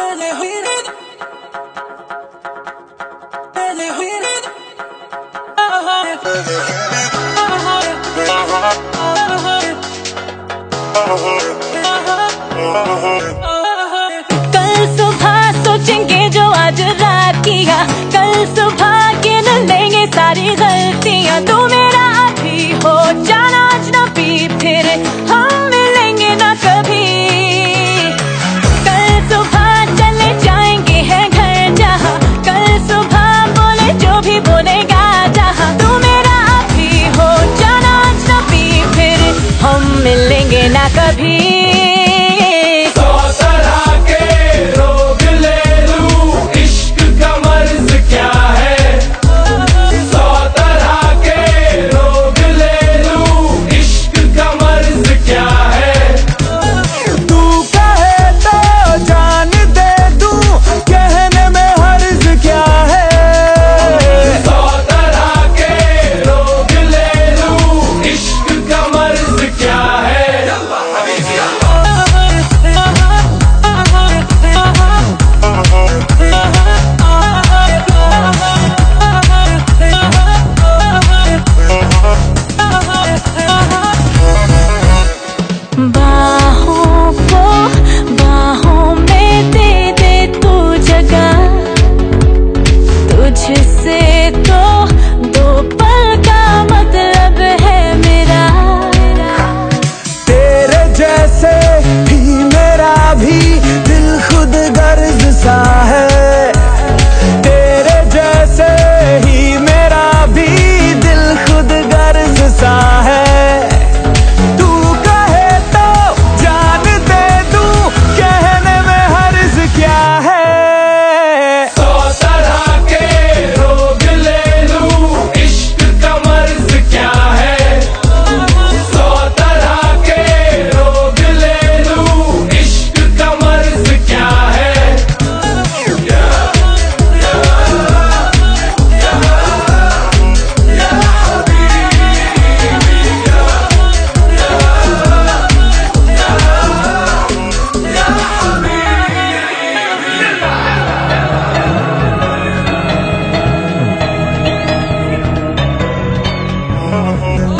कल सुबह सोचेंगे जो आज रात किया कल सुबह के न लेंगे सारी गलतियाँ तू मेरा भी हो जाना आज पी फिर हाँ। oh, oh,